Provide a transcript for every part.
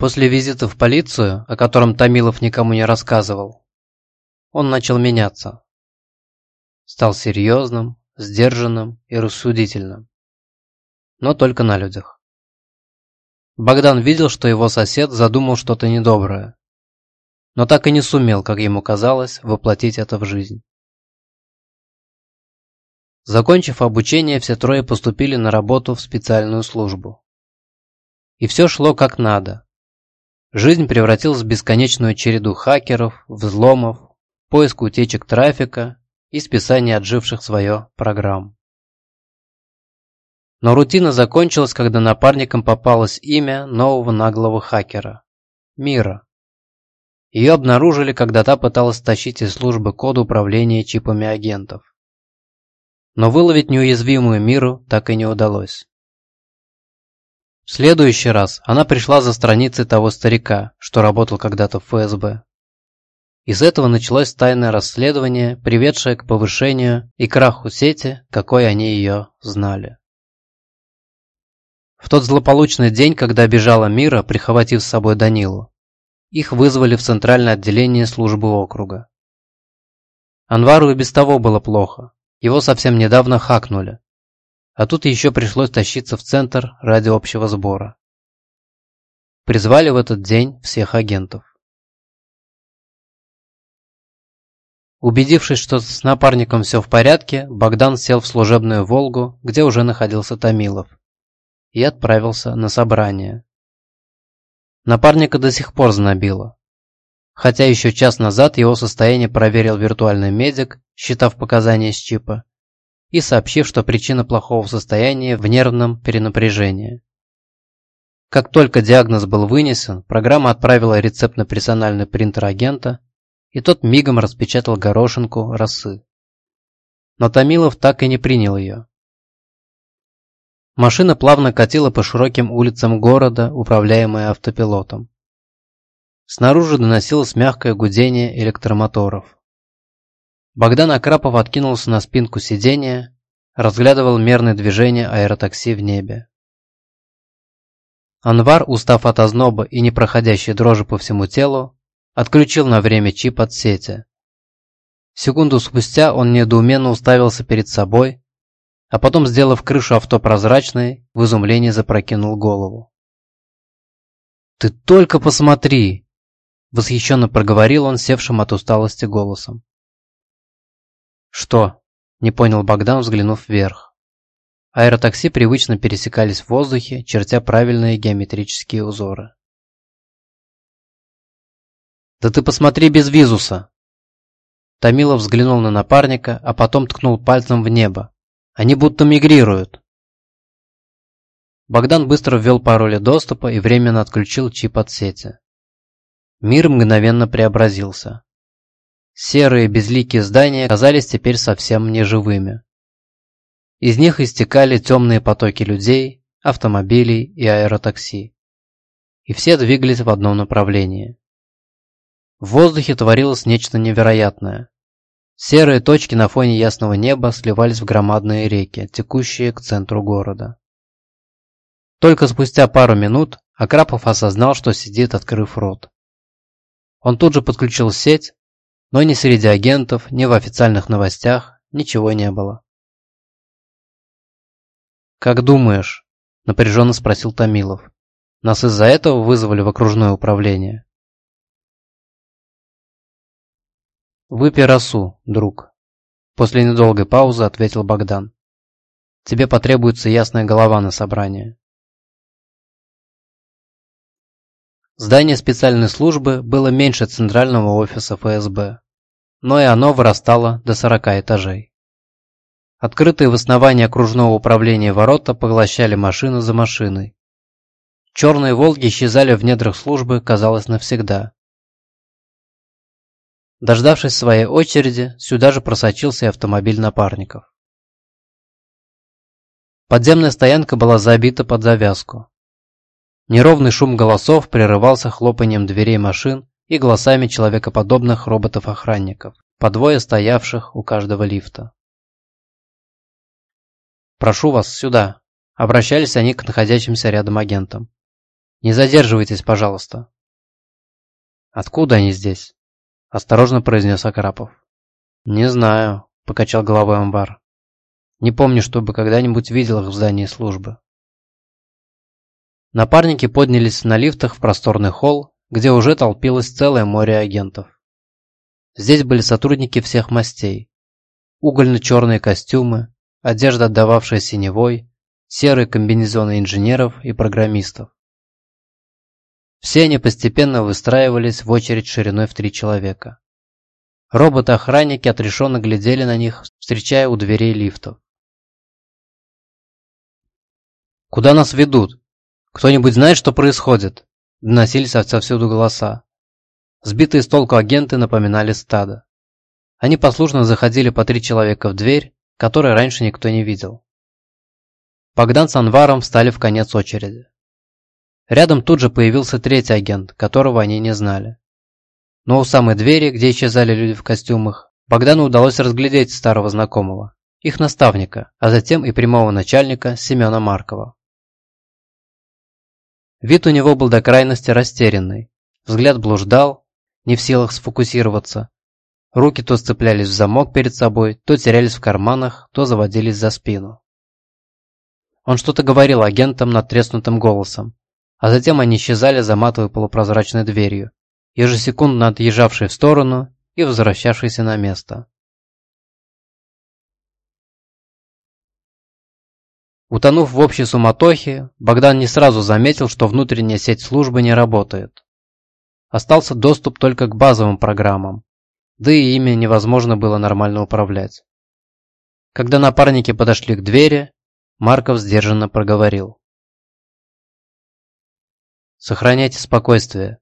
После визита в полицию, о котором Томилов никому не рассказывал, он начал меняться. Стал серьезным, сдержанным и рассудительным. Но только на людях. Богдан видел, что его сосед задумал что-то недоброе, но так и не сумел, как ему казалось, воплотить это в жизнь. Закончив обучение, все трое поступили на работу в специальную службу. И все шло как надо. Жизнь превратилась в бесконечную череду хакеров, взломов, поиск утечек трафика и списания отживших свое программ. Но рутина закончилась, когда напарникам попалось имя нового наглого хакера – Мира. Ее обнаружили, когда та пыталась стащить из службы код управления чипами агентов. Но выловить неуязвимую Миру так и не удалось. В следующий раз она пришла за страницей того старика, что работал когда-то в ФСБ. Из этого началось тайное расследование, приведшее к повышению и краху сети, какой они ее знали. В тот злополучный день, когда бежала Мира, прихватив с собой Данилу, их вызвали в центральное отделение службы округа. Анвару и без того было плохо, его совсем недавно хакнули, а тут еще пришлось тащиться в центр ради общего сбора. Призвали в этот день всех агентов. Убедившись, что с напарником все в порядке, Богдан сел в служебную «Волгу», где уже находился Томилов, и отправился на собрание. Напарника до сих пор знобило. Хотя еще час назад его состояние проверил виртуальный медик, считав показания с чипа, и сообщив, что причина плохого состояния в нервном перенапряжении. Как только диагноз был вынесен, программа отправила рецепт на персональный принтер агента, и тот мигом распечатал горошинку росы. Но Томилов так и не принял ее. Машина плавно катила по широким улицам города, управляемая автопилотом. Снаружи доносилось мягкое гудение электромоторов. Богдан Акрапов откинулся на спинку сиденья, разглядывал мерное движение аэротакси в небе. Анвар, устав от озноба и непроходящей дрожи по всему телу, Отключил на время чип от сети. Секунду спустя он недоуменно уставился перед собой, а потом, сделав крышу авто прозрачной, в изумлении запрокинул голову. «Ты только посмотри!» – восхищенно проговорил он севшим от усталости голосом. «Что?» – не понял Богдан, взглянув вверх. Аэротакси привычно пересекались в воздухе, чертя правильные геометрические узоры. «Да ты посмотри без визуса!» Томилов взглянул на напарника, а потом ткнул пальцем в небо. «Они будто мигрируют!» Богдан быстро ввел пароли доступа и временно отключил чип от сети. Мир мгновенно преобразился. Серые безликие здания казались теперь совсем неживыми. Из них истекали темные потоки людей, автомобилей и аэротакси. И все двигались в одном направлении. В воздухе творилось нечто невероятное. Серые точки на фоне ясного неба сливались в громадные реки, текущие к центру города. Только спустя пару минут Акрапов осознал, что сидит, открыв рот. Он тут же подключил сеть, но ни среди агентов, ни в официальных новостях ничего не было. «Как думаешь?» – напряженно спросил Томилов. «Нас из-за этого вызвали в окружное управление?» «Выпей росу, друг», – после недолгой паузы ответил Богдан. «Тебе потребуется ясная голова на собрание». Здание специальной службы было меньше центрального офиса ФСБ, но и оно вырастало до 40 этажей. Открытые в основании окружного управления ворота поглощали машину за машиной. Черные «Волги» исчезали в недрах службы, казалось, навсегда. Дождавшись своей очереди, сюда же просочился и автомобиль напарников. Подземная стоянка была забита под завязку. Неровный шум голосов прерывался хлопанием дверей машин и голосами человекоподобных роботов-охранников, по двое стоявших у каждого лифта. «Прошу вас, сюда!» – обращались они к находящимся рядом агентам. Не задерживайтесь, пожалуйста». «Откуда они здесь?» – осторожно произнес Акрапов. «Не знаю», – покачал головой амбар. «Не помню, чтобы когда-нибудь видел их в здании службы». Напарники поднялись на лифтах в просторный холл, где уже толпилось целое море агентов. Здесь были сотрудники всех мастей. Угольно-черные костюмы, одежда, отдававшая синевой, серые комбинезоны инженеров и программистов. Все они постепенно выстраивались в очередь шириной в три человека. Роботы-охранники отрешенно глядели на них, встречая у дверей лифтов. «Куда нас ведут? Кто-нибудь знает, что происходит?» Доносились отсюда голоса. Сбитые с толку агенты напоминали стадо. Они послушно заходили по три человека в дверь, которой раньше никто не видел. Богдан с Анваром встали в конец очереди. Рядом тут же появился третий агент, которого они не знали. Но у самой двери, где исчезали люди в костюмах, Богдану удалось разглядеть старого знакомого, их наставника, а затем и прямого начальника Семена Маркова. Вид у него был до крайности растерянный, взгляд блуждал, не в силах сфокусироваться. Руки то сцеплялись в замок перед собой, то терялись в карманах, то заводились за спину. Он что-то говорил агентам надтреснутым голосом, а затем они исчезали за матовой полупрозрачной дверью, ежесекундно отъезжавшей в сторону и возвращавшейся на место. Утонув в общей суматохе, Богдан не сразу заметил, что внутренняя сеть службы не работает. Остался доступ только к базовым программам, да и ими невозможно было нормально управлять. Когда напарники подошли к двери, Марков сдержанно проговорил. «Сохраняйте спокойствие.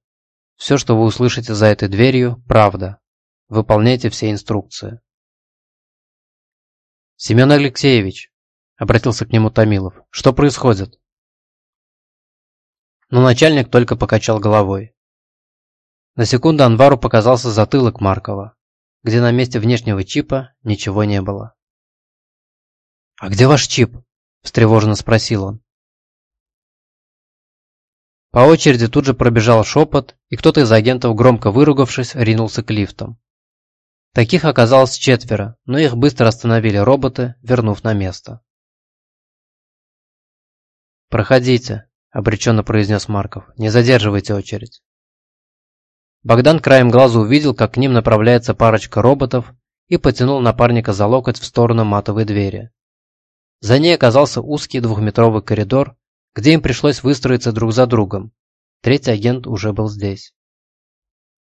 Все, что вы услышите за этой дверью, правда. Выполняйте все инструкции». «Семен Алексеевич», — обратился к нему Томилов, — «что происходит?» Но начальник только покачал головой. На секунду Анвару показался затылок Маркова, где на месте внешнего чипа ничего не было. «А где ваш чип?» – встревоженно спросил он. По очереди тут же пробежал шепот, и кто-то из агентов, громко выругавшись, ринулся к лифтам. Таких оказалось четверо, но их быстро остановили роботы, вернув на место. «Проходите», – обреченно произнес Марков, – «не задерживайте очередь». Богдан краем глаза увидел, как к ним направляется парочка роботов и потянул напарника за локоть в сторону матовой двери. За ней оказался узкий двухметровый коридор, где им пришлось выстроиться друг за другом. Третий агент уже был здесь.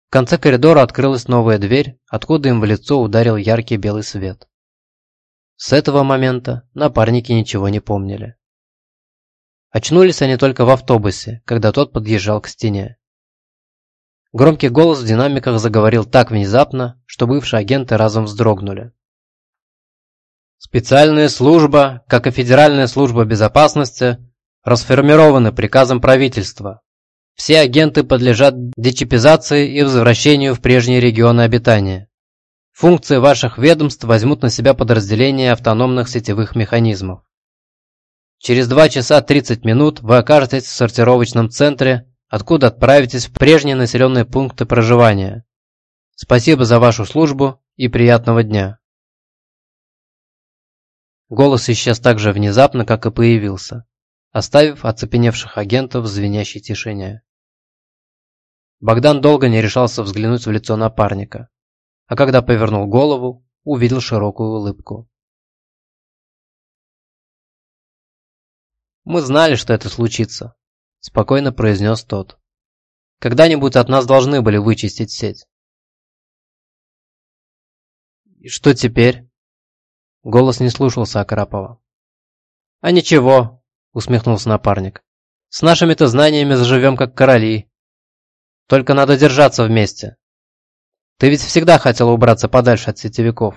В конце коридора открылась новая дверь, откуда им в лицо ударил яркий белый свет. С этого момента напарники ничего не помнили. Очнулись они только в автобусе, когда тот подъезжал к стене. Громкий голос в динамиках заговорил так внезапно, что бывшие агенты разом вздрогнули. Специальная служба, как и Федеральная служба безопасности, расформированы приказом правительства. Все агенты подлежат дечипизации и возвращению в прежние регионы обитания. Функции ваших ведомств возьмут на себя подразделения автономных сетевых механизмов. Через 2 часа 30 минут вы окажетесь в сортировочном центре откуда отправитесь в прежние населенные пункты проживания. Спасибо за вашу службу и приятного дня. Голос исчез так же внезапно, как и появился, оставив оцепеневших агентов в звенящей тишине. Богдан долго не решался взглянуть в лицо напарника, а когда повернул голову, увидел широкую улыбку. «Мы знали, что это случится», – спокойно произнес тот. «Когда-нибудь от нас должны были вычистить сеть». «И что теперь?» Голос не слушался Акрапова. «А ничего», – усмехнулся напарник. «С нашими-то знаниями заживем как короли. Только надо держаться вместе. Ты ведь всегда хотел убраться подальше от сетевиков».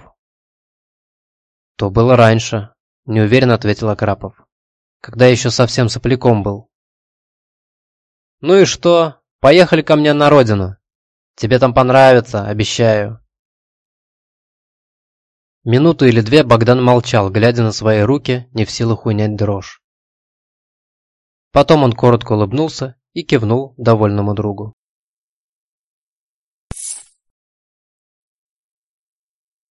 «То было раньше», – неуверенно ответил Акрапов. «Когда еще совсем сопляком был». «Ну и что? Поехали ко мне на родину. Тебе там понравится, обещаю». Минуту или две Богдан молчал, глядя на свои руки, не в силах унять дрожь. Потом он коротко улыбнулся и кивнул довольному другу.